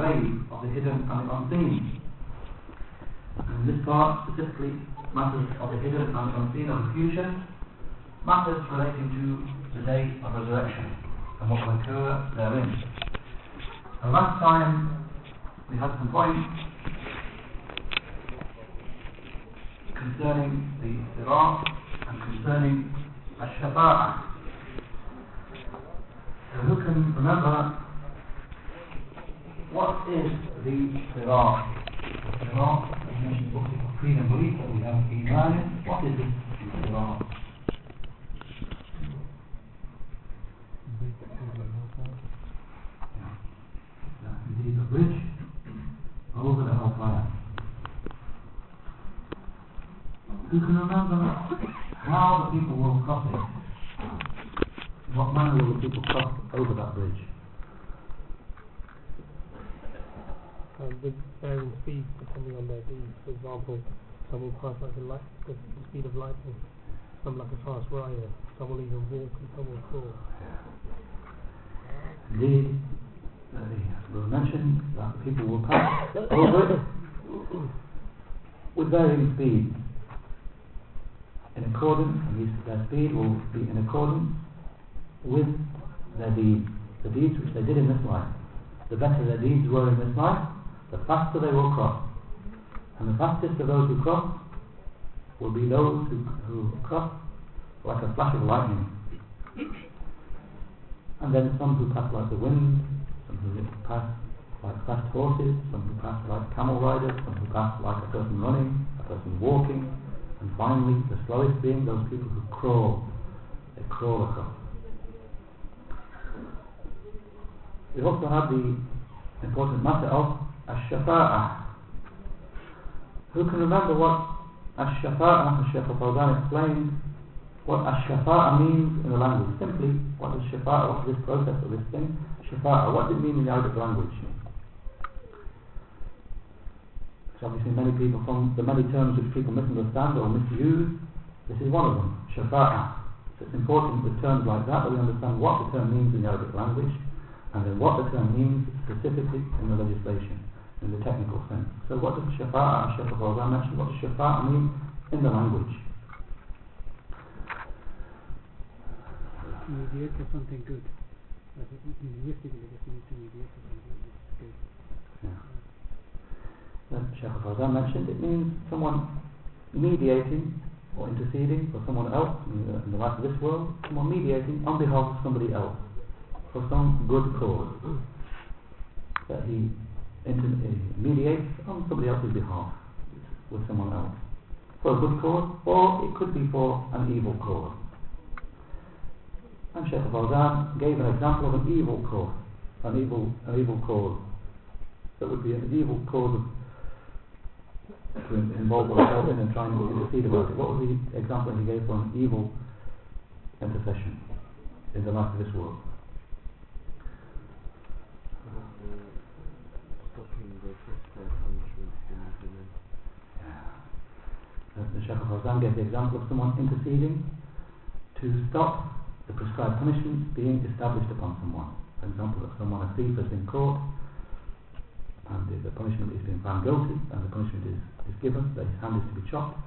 of the hidden and the unseen. And this part, specifically, matters of the hidden and the unseen of the future, matters relating to the day of resurrection and what will occur therein. And last time, we had some points concerning the Sirat and concerning Ash-Shafa'ah. So who can remember what is the Sirat? Sirat, as mentioned, book of creed and belief that we have Iman. What is Sirat? Yeah. Indeed, bridge over the hellfire. Who can remember how the people will cross it? What manner will the people cross over that bridge? Um, with varying speeds depending on their deeds. For example, some will pass like the, light, the, the speed of lightning, some like a fast rider, some will even walk and some will crawl. Indeed, uh, will mention that people will pass over with varying speeds. In accordance, and these- their speed will be in accordance with their deeds, the deeds which they did in this life. The better their deeds were in this life, the faster they will cross. And the fastest of those who cross will be those who, who cross like a flash of lightning. And then some who pass like the wind, some who pass like fast horses, some who pass like camel riders, some who pass like a person running, a person walking, and finally the slowest being those people who crawl. They crawl across. We also have the important matter of Ash-Shafa'ah. Who can remember what Ash-Shafa'ah, as Shaykh al-Fawzan explained, what Ash-Shafa'ah means in the language? Simply, what is Shafa'ah, what is this process of this thing? Shafa'ah, what does it mean in the Arabic language? So obviously many people, from the many terms which people misunderstand or misuse, this is one of them, Shafa'ah. So it's important with terms like that that we understand what the term means in the Arabic language and then what the term means specifically in the legislation, in the technical sense. So what does Shafa'ah, Shaykh al mentioned, what does Shafa'ah mean in the language? mediate for something good. Linguistically, if you to mediate for something good. Yeah. Then Shaykh al mentioned it means someone mediating or interceding for someone else in the, in the life of this world, someone mediating on behalf of somebody else for some good cause that he Uh, mediates on somebody else's behalf with someone else for a good cause or it could be for an evil cause. And Sheikh al gave an example of an evil cause, an evil, an evil cause that would be an evil cause to involve oneself in and trying to intercede about it. What was the example he gave for an evil intercession in the life of this world? The Shaykh al gave the example of someone interceding to stop the prescribed punishment being established upon someone. For example, if someone, a thief, has been caught and the, the punishment is being found guilty and the punishment is, is given, that his hand is to be chopped.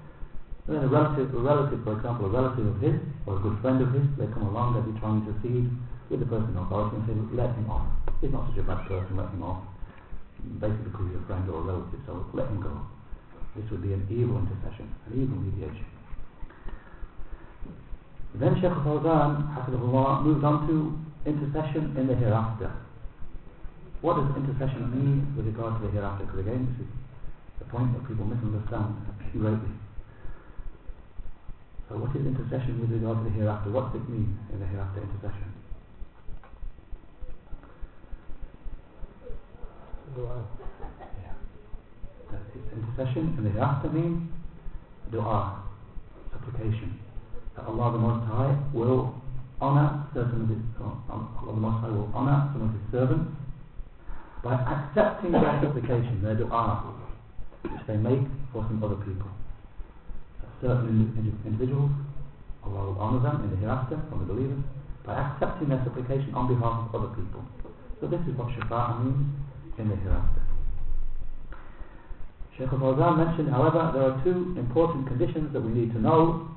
And then a relative, a relative, for example, a relative of his or a good friend of his, they come along, they be trying to intercede with the person in authority and say, let him off. He's not such a bad person, let him off. Basically because he's a friend or a relative, so let him go. This would be an evil intercession, an evil mediation. Then Shaykh al-Fawzan, Hafidhullah, moved on to intercession in the hereafter. What does intercession mean with regard to the hereafter? Because again, this is the point that people misunderstand greatly. So what is intercession with regard to the hereafter? What does it mean in the hereafter intercession? Dua. That is intercession in the hereafter means dua, supplication. That Allah the Most High will honor certain of his, uh, Allah the Most High will honor some of his servants by accepting their supplication, their dua, which they make for some other people. Certain indi- indi- individuals, Allah will honor them in the hereafter from the believers by accepting their supplication on behalf of other people. So this is what shafa'ah means in the hereafter. Sheikh al-Fawzan mentioned, however, there are two important conditions that we need to know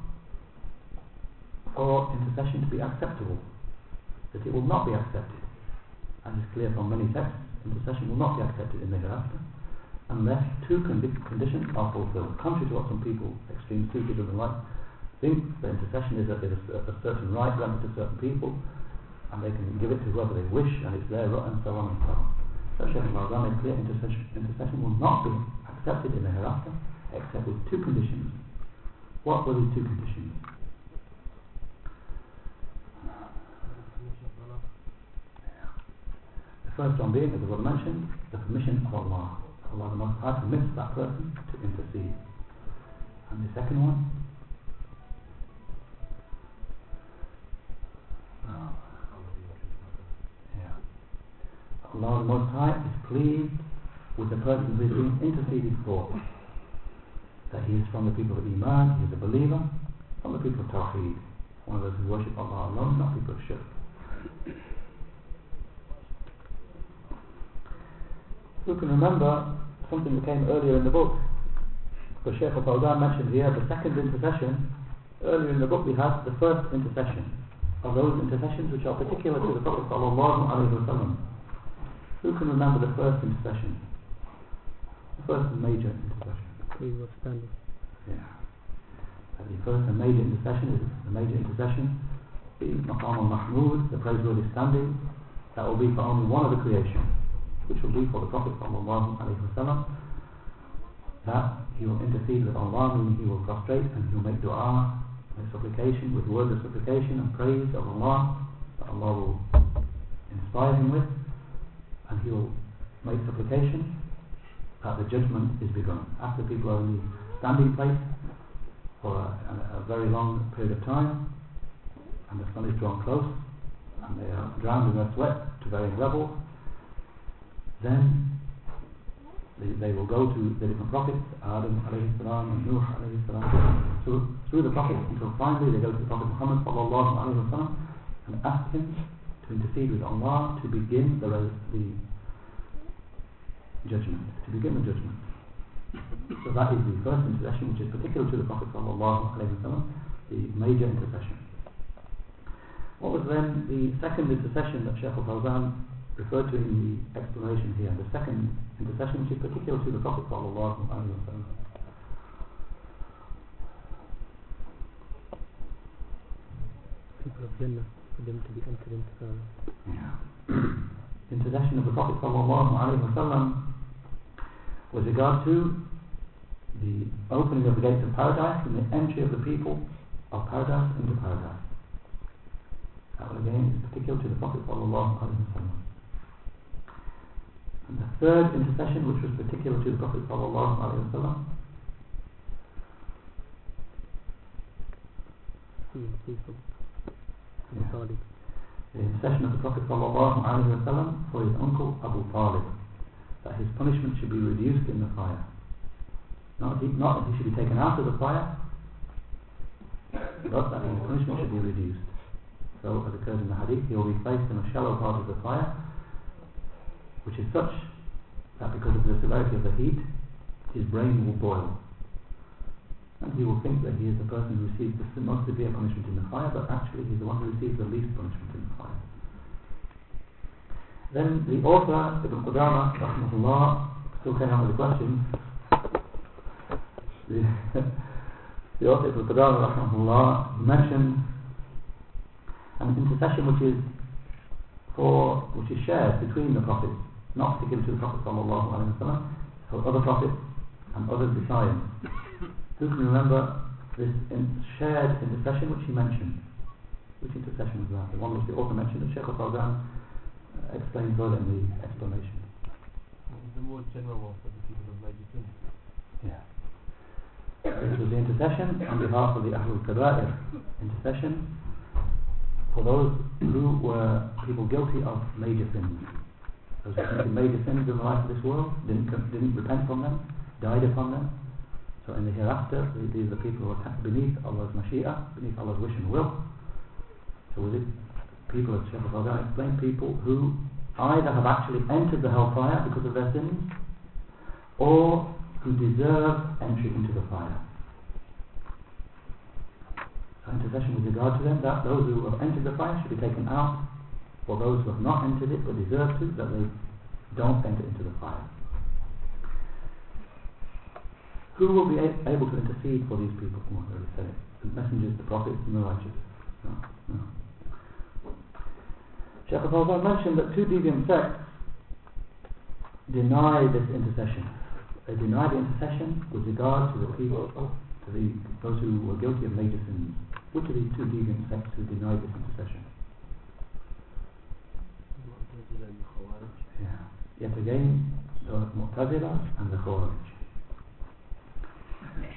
for intercession to be acceptable. That it will not be accepted. And it's clear from many texts, intercession will not be accepted in the hereafter unless two condi conditions are fulfilled. Contrary to what some people, extreme Sufism and like, think that intercession is a, is a, a certain right granted to certain people and they can give it to whoever they wish and it's their right and so on and so on. So Shaykh al made clear intercession, intercession will not be accepted in the hereafter except with two conditions. What were these two conditions? The first one being, as I already mentioned, the permission of Allah. Allah the Most High permits that person to intercede. And the second one? Oh. Yeah. Allah the Most High is pleased with the person who is being interceded for. That he is from the people of Iman, he is a believer, from the people of Tawheed, one of those who worship Allah alone, not people of Shirk. We can remember something that came earlier in the book. Because Shaykh al-Fawzan mentioned here the second intercession. Earlier in the book we had the first intercession of those intercessions which are particular to the Prophet sallallahu alaihi wasallam. Who can remember the first intercession? The first major intercession. Please what's standing. Yeah. And the first and major intercession is the major intercession. The Maqam al-Mahmud, the praiseworthy standing. That will be for only one of the creation which will be for the Prophet wasallam that he will intercede with Allah meaning he will prostrate and he will make dua make supplication with words of supplication and praise of Allah that Allah will inspire him with and he will make supplication that the judgment is begun. After people are in the standing place for a, a, a very long period of time and the sun is drawn close and they are drowned in their sweat to varying levels then they, they will go to the different prophets, Adam alayhi salam and Nuh alayhi salam, through, the prophets until finally they go to the Prophet Muhammad sallallahu alayhi wa and ask him to intercede with Allah to begin the, the judgment, to begin the judgment. So that is the first intercession which is particular to the Prophet sallam, the major intercession. What was then the second intercession that Shaykh al-Fawzan referred to in the explanation here, the second intercession which is particular to the Prophet wasallam. People of Jannah, for them to be entered into the Yeah. intercession of the Prophet sallallahu alaihi with regard to the opening of the gates of paradise and the entry of the people of paradise into paradise. That again is particular to the Prophet wasallam. And the third intercession, which was particular to the Prophet sallallahu alaihi yeah. the intercession of the Prophet wasallam for his uncle Abu Talib, that his punishment should be reduced in the fire. Not, he, not that he should be taken out of the fire, but that his punishment should be reduced. So, as occurs in the hadith, he will be placed in a shallow part of the fire which is such that because of the severity of the heat, his brain will boil. And he will think that he is the person who receives the most severe punishment in the fire, but actually he's the one who receives the least punishment in the fire. Then the author, Ibn Qudama, rahmahullah, still came up with the question. The, the author, Ibn Qudama, rahmahullah, mentioned an intercession which is for which is shared between the prophets not particular to the Prophet sallallahu alaihi wasallam, for other prophets and others besides. Who can remember this in shared intercession which he mentioned? Which intercession was that? The one which the author mentioned that Sheikh al-Fawzan uh, explained further in the explanation. The more general one for the people of major sins. Yeah. This was the intercession on behalf of the Ahlul Kaba'ir. Intercession for those who were people guilty of major sins those who committed major sins in the life of this world, didn't, didn't repent from them, died upon them. So in the hereafter, these are the people who are beneath Allah's Mashi'ah, beneath Allah's wish and will. So with it, people, as Shaykh al explained, people who either have actually entered the hellfire because of their sins, or who deserve entry into the fire. So intercession with regard to them, that those who have entered the fire should be taken out, or those who have not entered it but deserve to, that they don't enter into the fire. Who will be able to intercede for these people? Oh, I already said. The messengers, the prophets, and the righteous. No, no. Sheikh Al-Fawzan mentioned that two deviant sects deny this intercession. They deny the intercession with regard to the people, to the, those who were guilty of major sins. Which of these two deviant sects who deny this intercession? Mu'tazila and Khawarij. Yeah. Yet again, the Mu'tazila and the Khawarij. No.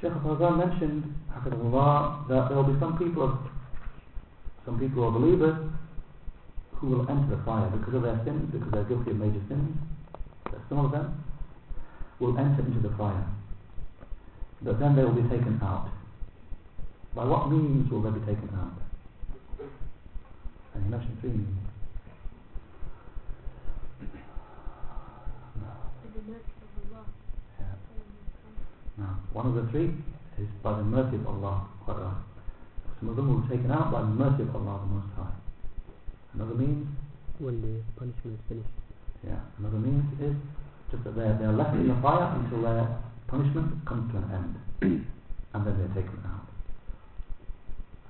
Sheikh Al-Fawzan mentioned, Hafidhullah, that there will be some people of some people who are believers who will enter the fire because of their sins, because they're guilty of major sins. Some of them will enter into the fire. But then they will be taken out. By what means will they be taken out? And he mentioned three means. Yeah. Now, one of the three is by the mercy of Allah. Quite right. Some of them will be taken out by the mercy of Allah the Most High. Another means, When the punishment is finished. yeah, another means is just that they're, they're left in the fire until their punishment comes to an end. and then they're taken out.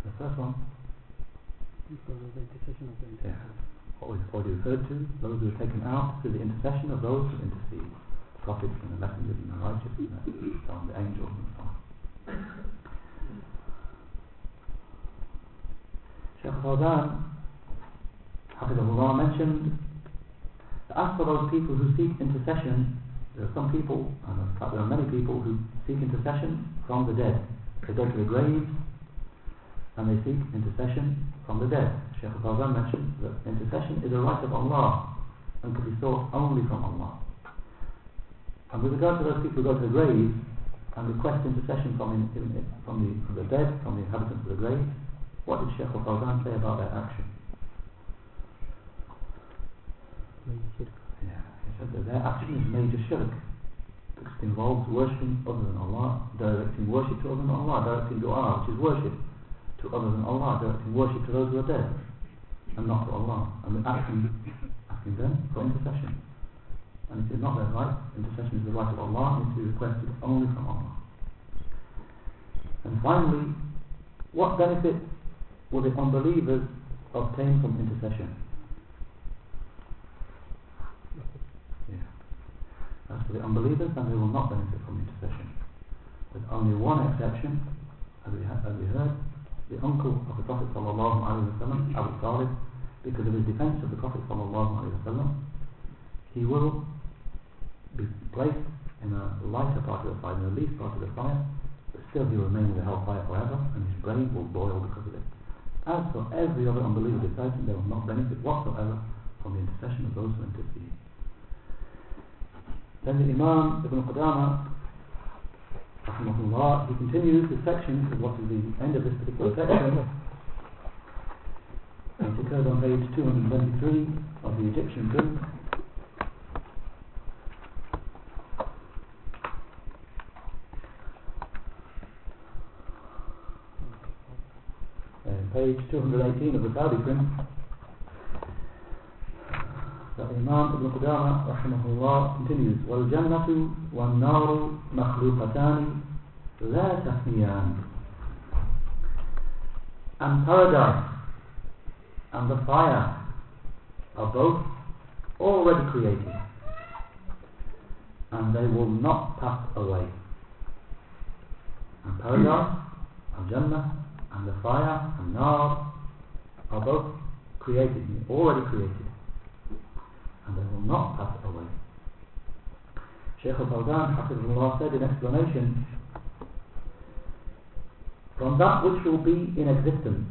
The first one, Because of the intercession of the Yeah. what we've already referred to, those who are taken out through the intercession of those who intercede, and the messengers and the righteous and the, the angels and so on. Shaykh Fawzan, mentioned that as for those people who seek intercession, there are some people, and in fact there are many people who seek intercession from the dead. They go to the graves and they seek intercession from the dead. Shaykh Fawzan mentioned that intercession is a right of Allah and can be sought only from Allah. And with regard to those people who go to the grave and request intercession from, in, in, from, the, from the dead, from the inhabitants of the grave, what did Sheikh al-Fawzan say about their action? Yeah, he said that their action is major shirk because it involves worshipping other than Allah, directing worship to other than Allah, directing dua, which is worship, to other than Allah, directing worship to those who are dead, and not to Allah, and asking, asking them for intercession. And it is not their right, intercession is the right of Allah, and it is to be requested only from Allah. And finally, what benefit will the unbelievers obtain from intercession? Yeah. As for the unbelievers, then they will not benefit from intercession. With only one exception, as we, ha- as we heard, the uncle of the Prophet wasallam, Abu Talib, because of his defense of the Prophet wasallam, he will be placed in a lighter part of the fire, in the least part of the fire, but still he will remain in the hellfire forever, and his brain will boil because of it. As for every other unbeliever besides they will not benefit whatsoever from the intercession of those who intercede. Then the Imam Ibn rahimahullah, he continues the section to what is the end of this particular section. It occurs on page 223 of the Egyptian print. And page 218 of the Saudi print. فالإمام ابن قدامة رحمه الله continues والجنة والنار مخلوقتان لا تفنيان and paradise and the fire are both already created and they will not pass away and paradise and Jannah and the fire and Nar are both created and already created and they will not pass away. Shaykh Hafizullah said in explanation from that which will be in existence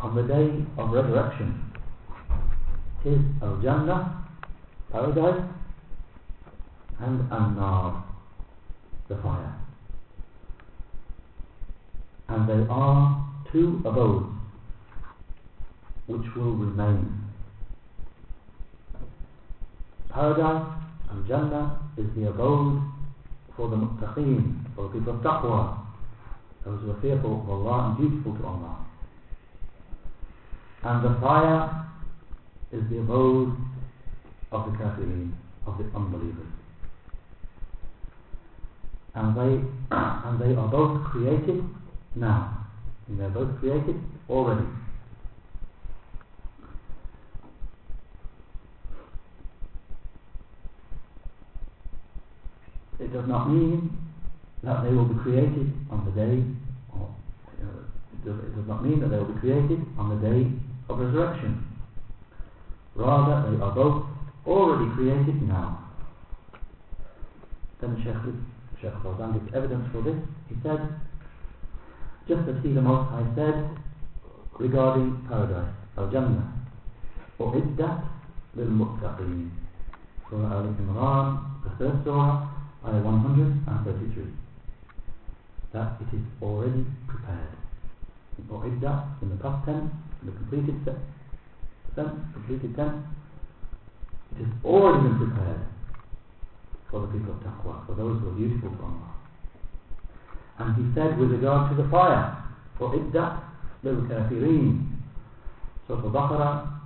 on the day of resurrection is al-Jannah, paradise, and an-Nar, the fire. And they are two abodes which will remain. Paradise and Jannah is the abode for the muttaqeen, for the people of taqwa, those who are fearful of Allah and dutiful to Allah. And the fire is the abode of the kafirin, of the unbelievers. And they, and they are both created now. They are both created already. It does not mean that they will be created on the day, or uh, it, does, it does not mean that they will be created on the day of resurrection. Rather, they are both already created now. Then the Shaykh, Shaykh Fawzan gives evidence for this. He said, just as He the Most High said regarding paradise, Al Jannah, Uiddat lil Muttaqeen. Surah Al Imran, the third surah, ayah 133. That it is already prepared. Uiddat in the past tense, in the completed sense, completed tense, it has already been prepared for the people of Taqwa, for those who are beautiful to Allah. And he said with regard to the fire, lil kafirin. Surah Al-Baqarah,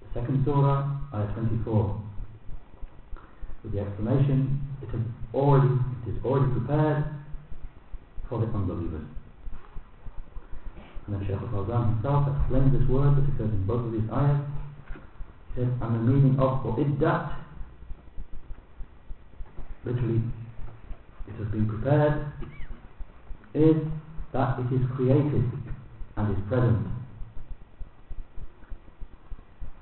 the second surah, ayah 24. With the explanation, it is already, it is already prepared for the unbelievers. And then Shaykh al-Fawzan himself explains this word that occurs in both of these ayahs. He says, and the meaning of iddat, literally, it has been prepared, is that it is created and is present.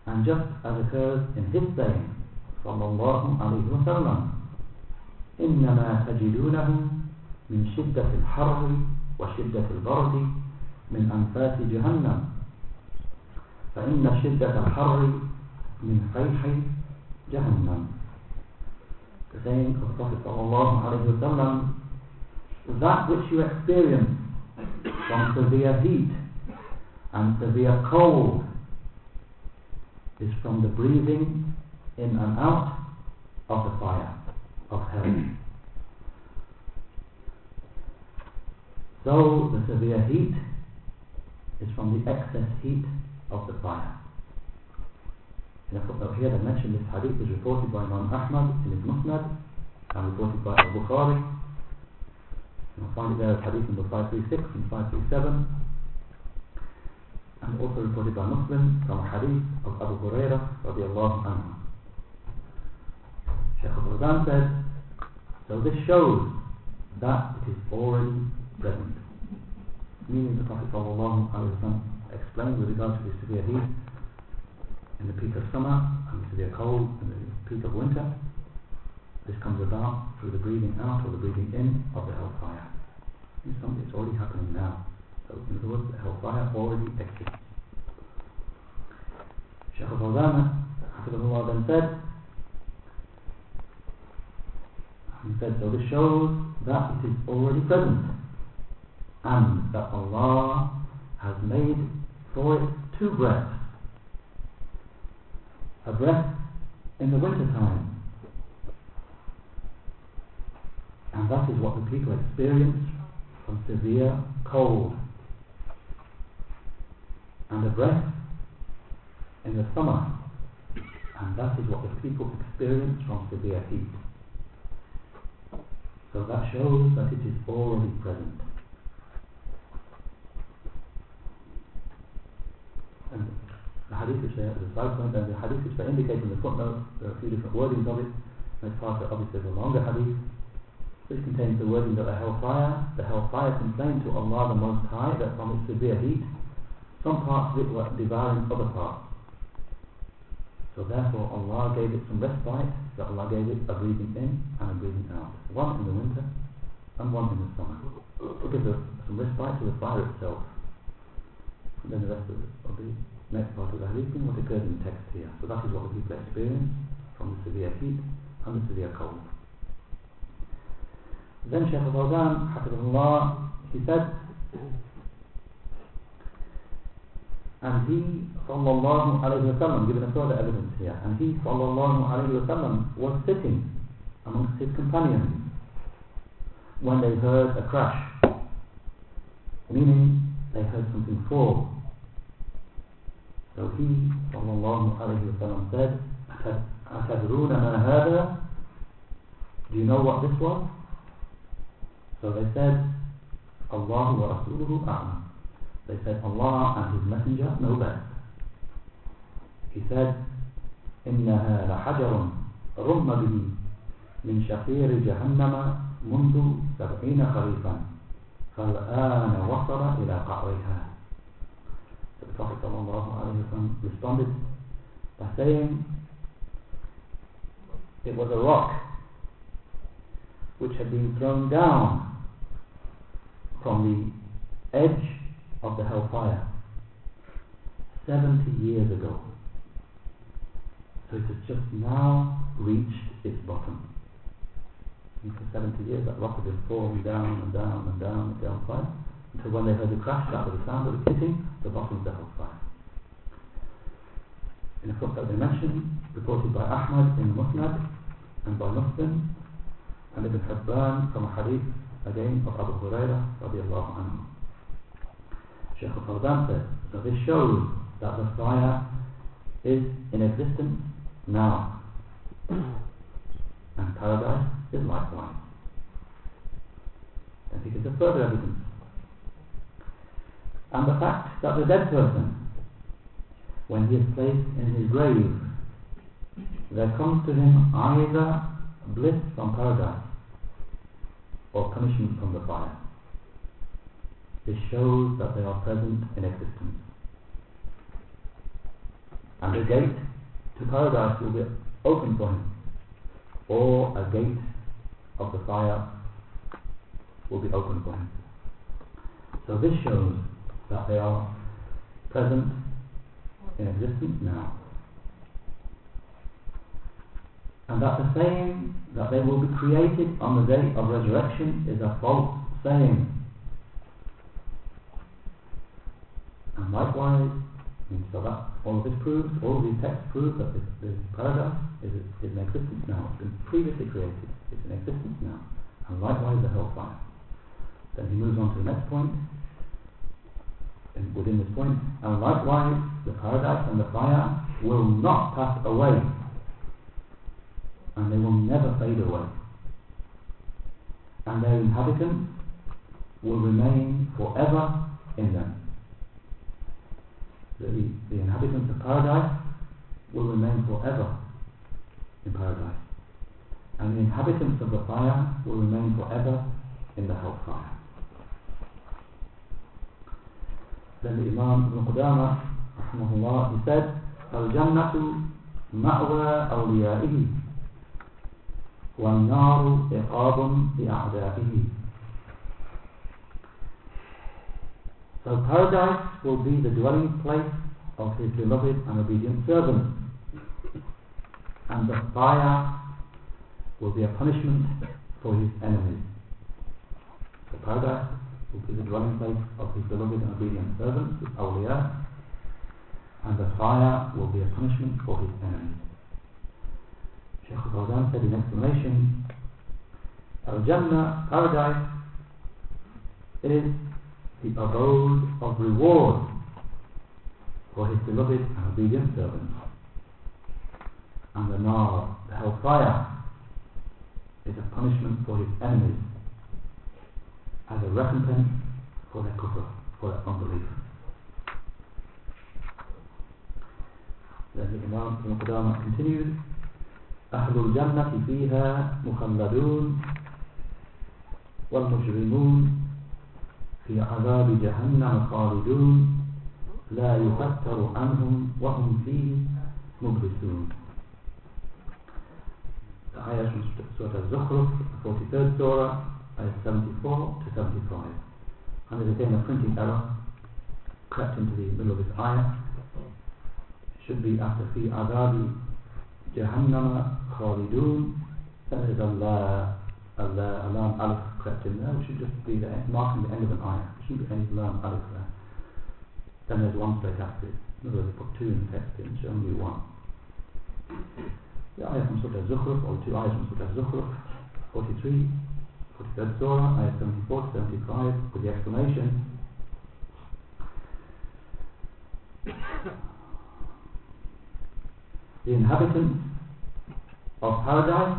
And just as occurs in his saying, sallallahu alayhi wa sallam, إنما تجدونه من شدة الحر وشدة البرد من أنفاس جهنم فإن شدة الحر من فيح جهنم The saying of Prophet sallallahu alayhi wa sallam that which you experience from severe heat and severe cold is from the breathing in and out of the fire of hell. So the severe heat is from the excess heat of the fire. Here they mention this hadith is reported by Imam Ahmad in his Musnad and reported by Al-Bukhari find it there hadith number 536 and 537 and also reported by Muslim from hadith of Abu Hurairah radiallahu anhu. Shaykh al-Fawzan said, so this shows that it is already present. Meaning the Prophet wasallam explained with regard to the severe heat in the peak of summer and the severe cold in the peak of winter. This comes about through the breathing out or the breathing in of the hellfire. It's something that's already happening now. So in other words, the hellfire already exists. Shaykh al-Fawzana, Hafidhullah then said, he said, so this shows that it is already present and that Allah has made for it two breaths. A breath in the winter time and that is what the people experience from severe cold. And a breath in the summer. And that is what the people experience from severe heat. So that shows that it is already present. And the hadith which they, the and the hadith which they indicate in the footnote there are a few different wordings of it. And it's part of obviously the longer hadith which contains the wording that the hellfire, the hellfire complained to Allah the Most High that from its severe heat, some parts of it were devouring other parts. So therefore Allah gave it some respite, that Allah gave it a breathing in and a breathing out. One in the winter and one in the summer. To give some respite to the fire itself. And then the rest of the, of the next part of the hadith what occurs in the text here. So that is what the people experience from the severe heat and the severe cold Then Shaykh al-Fawzan, Hafidullah, he said, And he, sallallahu alayhi wa sallam, given a further evidence here, and he, sallallahu alayhi wa sallam, was sitting amongst his companions when they heard a crash, meaning they heard something fall. So he, sallallahu alayhi wa sallam, said, أتدرون ما هذا? Do you know what this was? So they said, Allah wa Rasuluhu a'lam. They said, Allah and His Messenger know best. He said, إنها لحجر رم به من شقير جهنم منذ سبعين خريفا فالآن وصل إلى قعرها. So the Prophet ﷺ responded by saying, it was a rock which had been thrown down from the edge of the hellfire 70 years ago. So it has just now reached its bottom. And for 70 years that rock had been falling down and down and down the hellfire until when they heard the crash, that was the sound of it hitting the bottom of the hellfire. In a that they mentioned, reported by Ahmad in Musnad and by Muslim and Ibn Hibban from a hadith again of Abu Hurairah radiallahu anhu. Sheikh al-Fawzan so this shows that the fire is in existence now and paradise is likewise. And it is a further evidence. And the fact that the dead person when he is placed in his grave, there comes to him either bliss from paradise or punishment from the fire. This shows that they are present in existence. And a gate to paradise will be open for him, or a gate of the fire will be open for him. So this shows that they are present in existence now. And that the saying that they will be created on the day of resurrection is a false saying. And likewise, so that all of this proves, all of these texts prove that this, this paradise is, is in existence now. It's been previously created. It's in existence now. And likewise the hellfire. Then he moves on to the next point within this. And likewise, the paradise and the fire will not pass away And they will never fade away. And their inhabitants will remain forever in them. The, the inhabitants of paradise will remain forever in paradise. And the inhabitants of the fire will remain forever in the hellfire. Then the Imam Ibn Qudama, rahmahullah, he said, الجنة مأوى أوليائه والنار عقاب لأعدائه So paradise will be the dwelling place of his beloved and obedient servants. And the fire will be a punishment for his enemies. So paradise will be the dwelling place of his beloved and obedient servants, his awliya, and the fire will be a punishment for his enemies. Shaykh al-Fawzan said in explanation, Al-Jannah, paradise, is the abode of reward for his beloved and obedient servants. And the nar, the hellfire, is a punishment for his enemies as a recompense for their kufr, for their unbelief. Then the Imam continues, أهل الجنة فيها مخلدون والمجرمون في عذاب جهنم خالدون لا يفتر عنهم وهم فيه مبلسون ayah from Surah Al-Zukhruf, 43rd Surah, ayah 74 to 75. And there's again a printing error crept into the middle of this ayah. Should be after fi adabi jahannama khalidun. Then there's Allah, Allah, alam alif crept in there. It should just be the, marking the end of an ayah. There shouldn't be any lam alif there. then there's one straight after it. In other words, put two in the text and show you one. The ayah from Surah Zukhruf, or two ayahs from Surah Zukhruf, 43, 43rd Surah, ayah 74 to 75, with the explanation. The inhabitants of paradise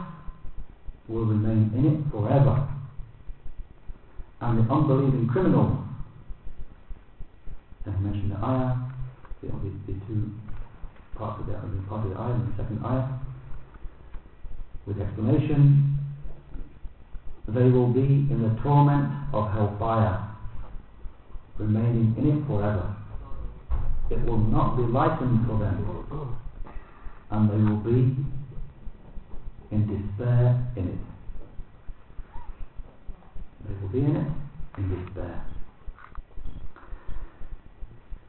will remain in it forever. And the unbelieving criminals, he mentioned the ayah, the, the, the two parts of the, the part of the ayah and the second ayah, with explanation, they will be in the torment of hellfire, remaining in it forever. It will not be lightened for them, and they will be in despair in it. They will be in it in despair.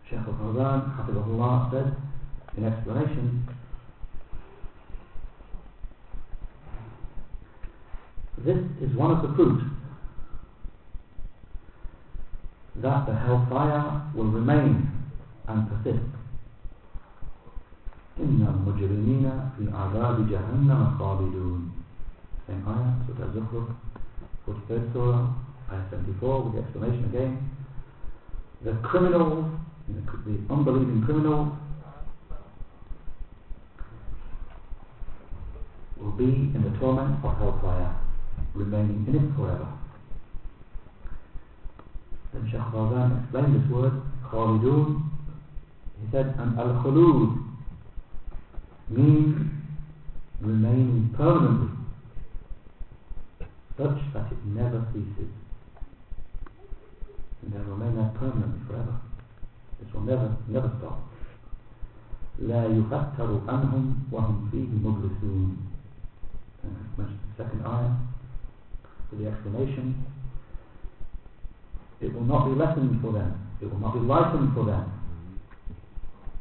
Shaykh al-Fawzan, Hafizahullah, said in explanation, this is one of the proofs that the hellfire will remain and persist. في عذاب جهنم خالدون Same ayah, 43rd Surah, ayah 74, with the exclamation again. The criminals, the, the unbelieving criminals, will be in the torment of hellfire, remaining in it forever. Then Shaykh Fawzan explained this word, Khalidun. He said, and Al-Khulud, means remaining permanently, such that it never ceases. And they'll remain there permanently forever. This will never, never stop. لا يفتر عنهم وهم فيه مبلسون. And I mentioned the second ayah with the explanation. It will not be lessened for them. It will not be lightened for them.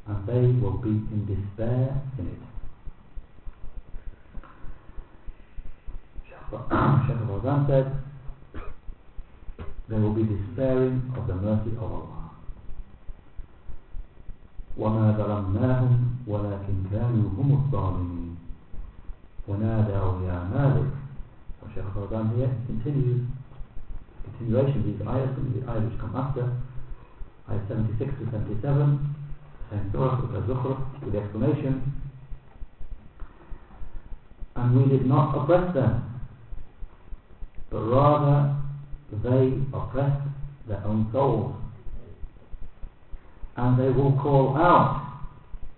and they will be in despair in it. Shaykh Al-Fawzan said, they will be despairing of the mercy of Allah. وَمَا ظَلَمْنَاهُمْ وَلَكِنْ كَانُوا هُمُ الظَّالِمِينَ وَنَادَوْا يَا مَالِكْ So Shaykh Al-Fawzan here continues, continuation of these ayahs, the ayahs which come after, ayah 76 to 77, Zukhruf with the explanation. And we did not oppress them but rather they oppressed their own souls. And they will call out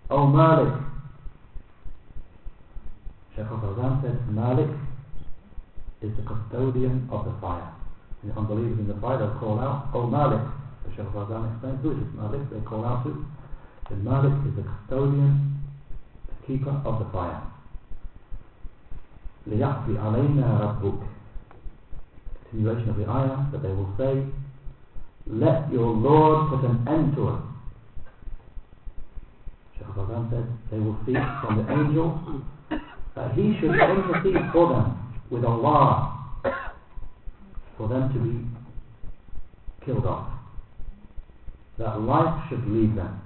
O Malik. Shaykh al-Fawzan said Malik is the custodian of the fire. The unbelievers in the fire they'll call out O Malik. So Shaykh al-Fawzan explains who is Malik? They call out to the Malik is the custodian, the keeper of the fire. لِيَحْفِي عَلَيْنَا رَبُّكَ Continuation of the ayah that they will say, Let your Lord put an end to us. Shaykh Al-Fawzan said, they will seek from the angel that he should intercede for them with Allah for them to be killed off. That life should leave them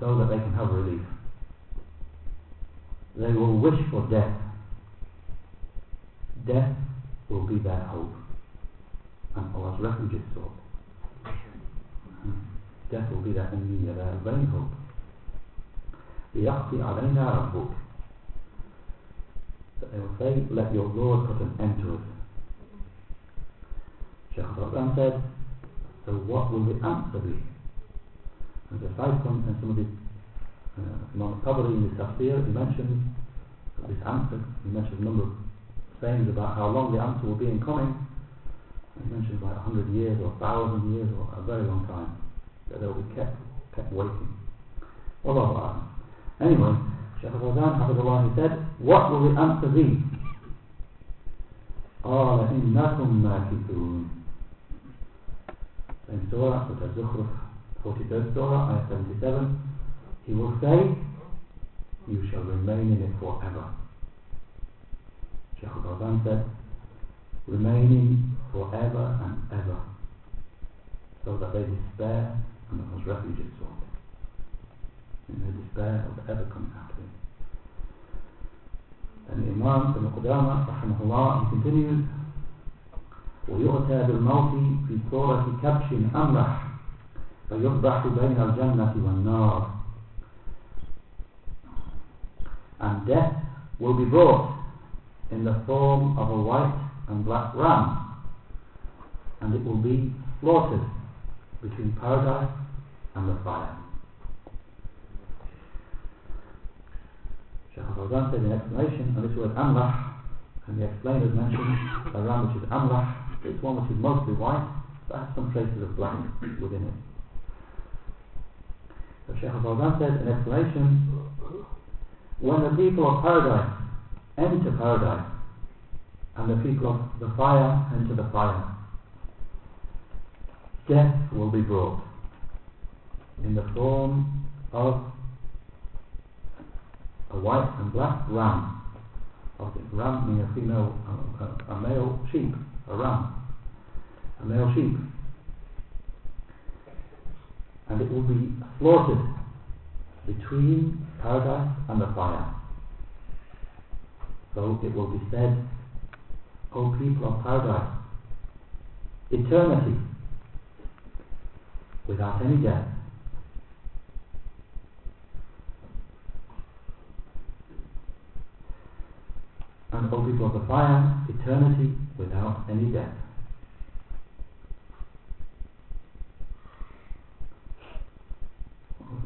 so that they can have relief they will wish for death death will be their hope and Allah's refuge is sought death will be their only their vain hope ليقضي علينا ربك that they will say let your Lord put an end to it Shaykh al said so what will the answer be and aside from and some of the uh, Imam Tabari in the Tafsir he mentions this answer he mentions a number of sayings about how long the answer will be in coming he mentions like a hundred years or a thousand years or a very long time that they will be kept kept waiting Wallahu a'lam Anyway, Shaykh al-Fawzan, Hafizullah, he said, what will the answer be? قال إنكم ماكثون Same surah, Surah Zukhruf, 43rd surah, ayah 77. He will say, you shall remain in it forever. Shaykh al-Fawzan said, remaining forever and ever, so that they despair and that those refuges sought in their despair of ever coming out of it. And Imam Ibn Qudama rahimahullah, he continues, ويؤتى بالموت في صورة كبش أملح فيذبح بين الجنة والنار and death will be brought in the form of a white and black ram and it will be slaughtered between paradise and the fire. Shaykh al-Fawzan said in explanation, and this word amlah, and the explainers mentioned a ram which is amlah, it's one which is mostly white, but has some traces of black within it. So Shaykh al-Fawzan said in explanation, when the people of paradise enter paradise, and the people of the fire enter the fire, death will be brought in the form of a white and black ram. Okay, ram meaning a female, a, a male sheep, a ram, a male sheep. And it will be floated between paradise and the fire. So it will be said, O people of paradise, eternity without any death. And O people of the fire, eternity without any death.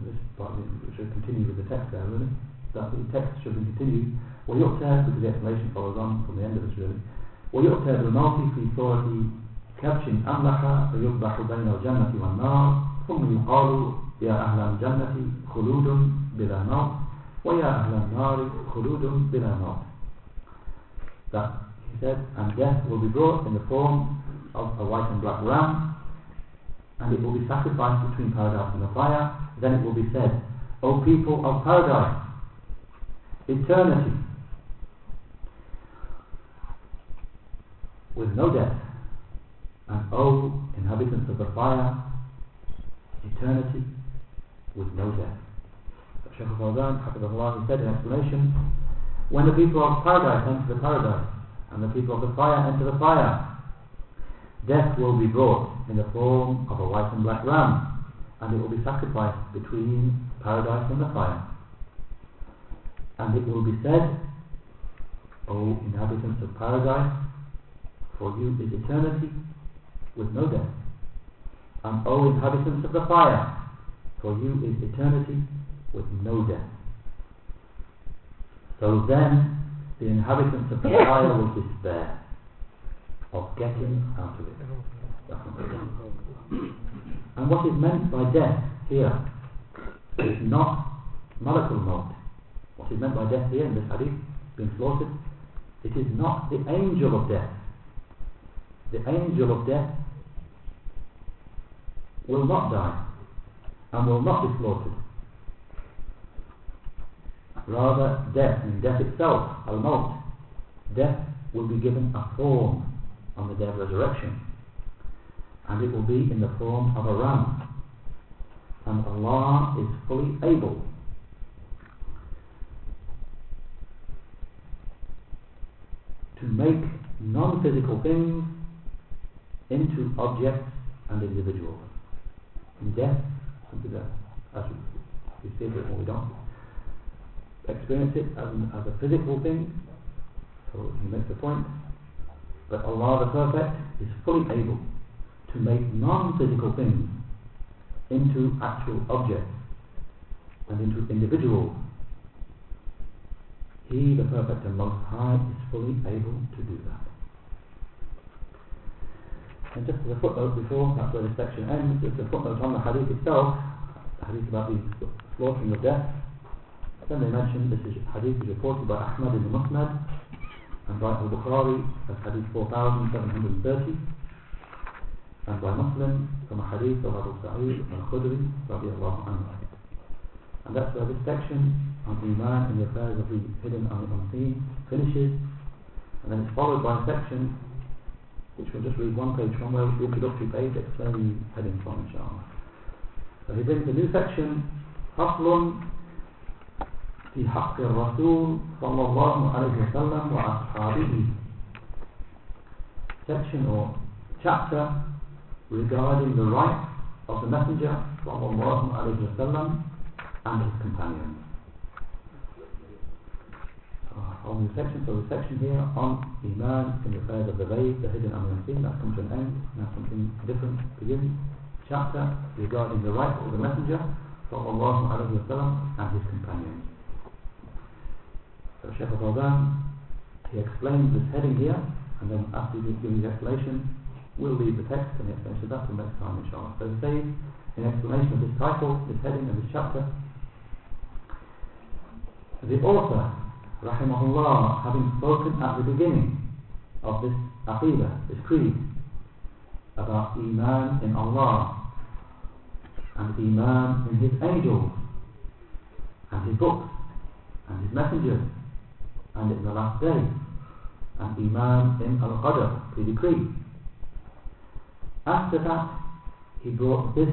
This part we should continue with the text there, really. That the text should be continued. ويؤتى because the explanation follows on from the end of this really. ويؤتى بالموت في صورة كبش أملح فيذبح بين الجنة والنار ثم يقال يا أهل الجنة خلود بلا موت ويا أهل النار خلود بلا موت that he said and death will be brought in the form of a white and black ram and it will be sacrificed between paradise and the fire then it will be said O people of paradise eternity with no death and O inhabitants of the fire eternity with no death. Shaykh al-Fawzan, Hafidahullah, he said in explanation, when the people of paradise enter the paradise, and the people of the fire enter the fire, death will be brought in the form of a white and black ram, and it will be sacrificed between paradise and the fire. And it will be said, O inhabitants of paradise, for you is eternity with no death. And O inhabitants of the fire, for you is eternity with no death. So then the inhabitants of the fire will despair of getting out of it. And what is meant by death here is not malakul maut. What is meant by death here in this hadith, being slaughtered, it is not the angel of death. The angel of death will not die and will not be slaughtered. Rather, death, and death itself, al-maut, death will be given a form on the day of resurrection. And it will be in the form of a ram. And Allah is fully able to make non-physical things into objects and individuals. In death, something that as we see it or we don't experience it as, an, as a physical thing, so he makes the point. But Allah the Perfect is fully able to make non-physical things into actual objects and into individuals. He, the Perfect and Most High, is fully able to do that. And just as a footnote before, that's where this section ends, just a footnote on the hadith itself, the hadith about the slaughtering of death. Then they mention this is hadith is reported by Ahmad the Musnad and by Al-Bukhari hadith 4730 and by Muslim from a hadith of Abu Sa'id al-Khudri radiallahu anhu. And that's where this section on the Iman in the affairs of the hidden and the unseen finishes and then it's followed by a section which we'll just read one page from where we'll pick up two page explaining heading from inshallah. So he brings a new section, فصل في حق الرسول صلى الله عليه وسلم وأصحابه section or chapter regarding the rights of the Messenger صلى الله عليه وسلم and his companions. So, a whole new section, so the section here on Iman in the affairs of the vague, the hidden and the unseen, that's come to an end, now something different begins. Chapter regarding the rights of the Messenger صلى الله عليه وسلم and his companions. So Shaykh al-Fawzan, he explains this heading here, and then after he gives the explanation, we'll leave the text and the explanation of that till next time, inshallah. So in explanation of this title, this heading of this chapter, the author, rahimahullah, having spoken at the beginning of this aqidah, this creed, about Iman in Allah, and Iman in His angels, and His books, and His messengers, and in the last day, and Iman in Al-Qadr, the decree. After that, he brought this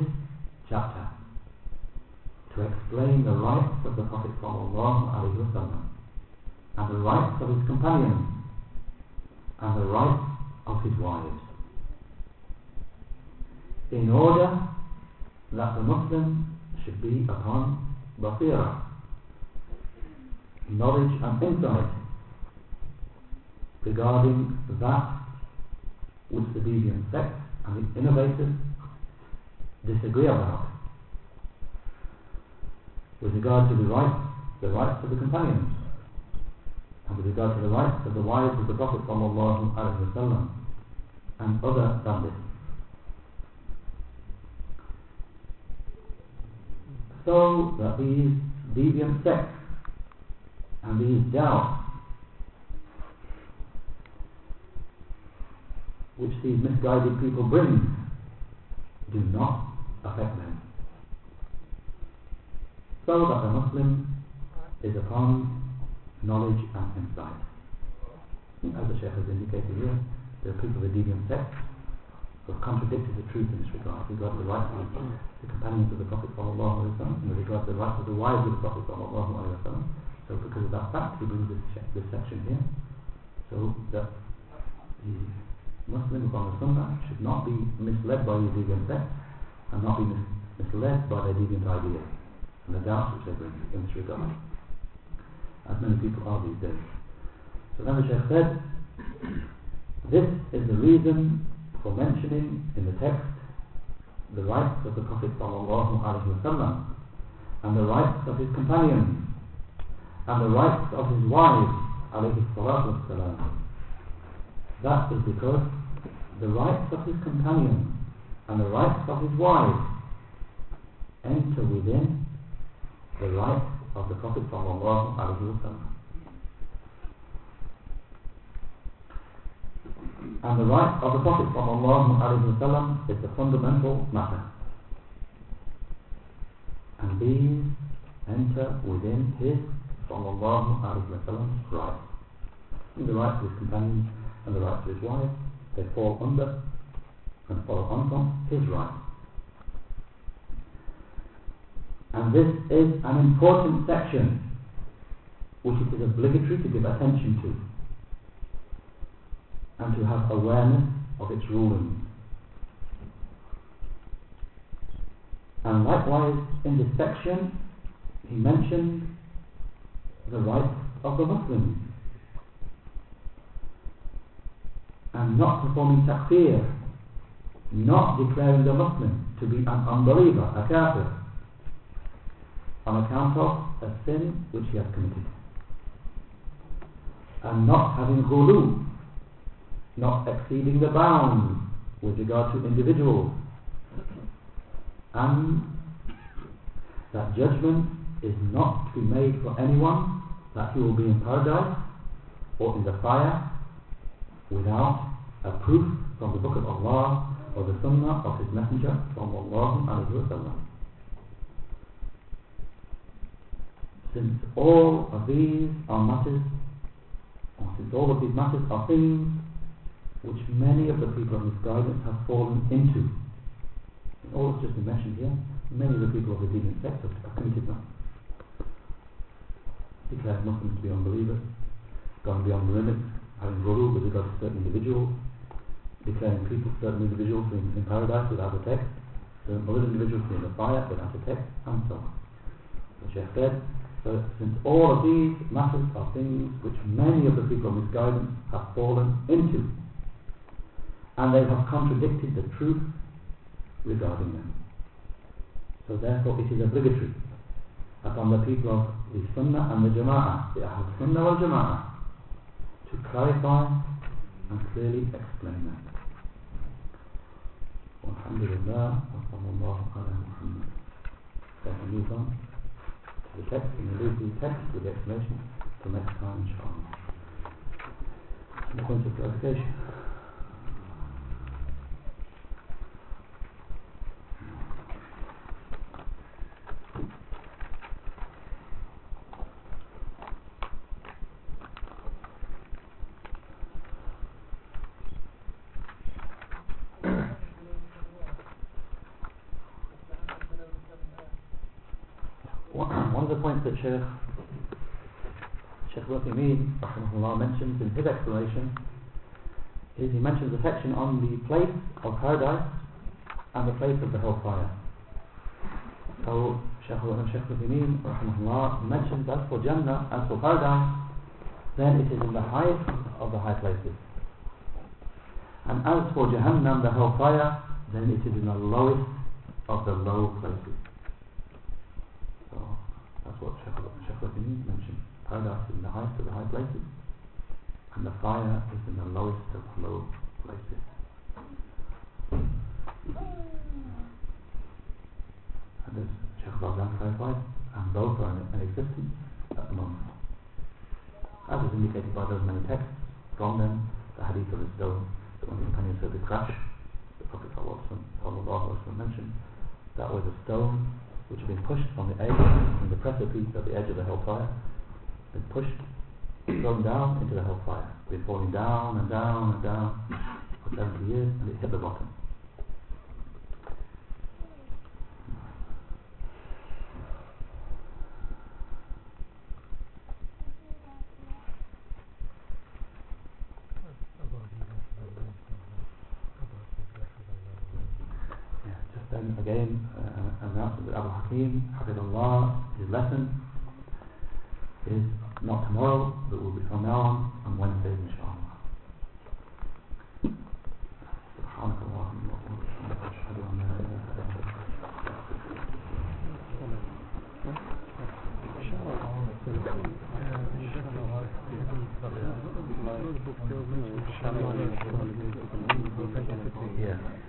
chapter to explain the rights of the Prophet ﷺ and the rights of his companions and the rights of his wives. In order that the Muslim should be upon basira knowledge and insight regarding that which the deviant sects and the innovators disagree about with regard to the rights the rights of the companions. And with regard to the rights of the wives of the Prophet ﷺ and other than. So that these deviant sects and these doubts which these misguided people bring do not affect them. So that the Muslim is upon knowledge and insight. As the Sheikh has indicated here, there are people of the deviant sects who have contradicted the truth in this regard, with regard to the rights of the companions of the Prophet and with regard to the rights of the wives of the Prophet. So because of that fact, he brings this, this section here, so that the Muslim upon the Sunnah should not be misled by the deviant sects, and not be mis misled by their deviant ideas, and the doubts which they bring in this regard as many people are these days. So then the Shaykh said, this is the reason for mentioning in the text the rights of the Prophet ﷺ and the rights of his companions and the rights of his wives ﷺ. That is because the rights of his companions and the rights of his wives enter within the rights of the Prophet sallallahu alaihi wasallam. And the right of the Prophet sallallahu alaihi wasallam is the fundamental matter. And these enter within his sallallahu alaihi wasallam's rights. The rights of his companions and the rights of his wife, they fall under and on from his right. And this is an important section which it is obligatory to give attention to and to have awareness of its rulings. And likewise, in this section, he mentioned the rights of the Muslims and not performing takfir, not declaring the Muslim to be an unbeliever, a kafir on account of a sin which he has committed. And not having ghulu, not exceeding the bounds with regard to individuals. And that judgment is not to be made for anyone that he will be in paradise or in the fire without a proof from the Book of Allah or the Sunnah of His Messenger sallallahu alaihi wasallam. since all of these are matters, or since all of these matters are things which many of the people of misguidance have fallen into. And all that's just been mentioned here many of the people of the deviant sects have committed them. Declaring Muslims to be unbelievers, gone beyond the limits, having ghulu with regard to certain individuals, declaring people, certain individuals in, in paradise without a text, certain other individuals in the fire without a text, and so on. The Sheikh said, so since all of these matters are things which many of the people of misguidance have fallen into, and they have contradicted the truth regarding them. So therefore it is obligatory upon the people of the Sunnah and the Jama'ah, the Ahl Sunnah wal Jama'ah, to clarify and clearly explain that. Alhamdulillah, wa sallallahu ala Muhammad. Then we move on to the text, and leave the text with the explanation till next time, inshallah. Some points of clarification. One one of the points that Sheikh Sheikh rahimahullah mentions in his explanation is he mentions a section on the place of paradise and the place of the hellfire. So Sheikh rahimahullah mentions as for Jannah, as for paradise, then it is in the highest of the high places. And as for Jahannam, the hellfire, then it is in the lowest of the low places. What Sheikh mentioned. Paradise is in the highest of the high places, and the fire is in the lowest of the low places. And as Sheikh Fawzan clarified, and both are in, existence at the moment. As is indicated by those many texts, from them, the hadith of the stone, that when the companions the crash, the Prophet ﷺ mentioned, that was a stone which had been pushed from the edge, from the precipice at the edge of the hellfire, been pushed, thrown down into the hellfire, been falling down and down and down for 70 years, and it hit the bottom. Yeah, just then again, uh, announced that Abu Hakim, Hafidullah, his lesson is not tomorrow, but will be from now on, on Wednesdays, inshallah. سبحانك اللهم وبحمدك أشهد أن لا إله إلا أنت Yeah.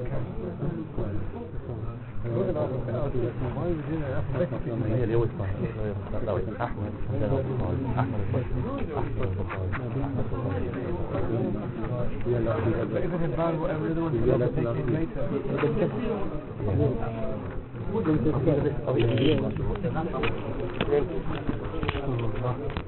Yeah, they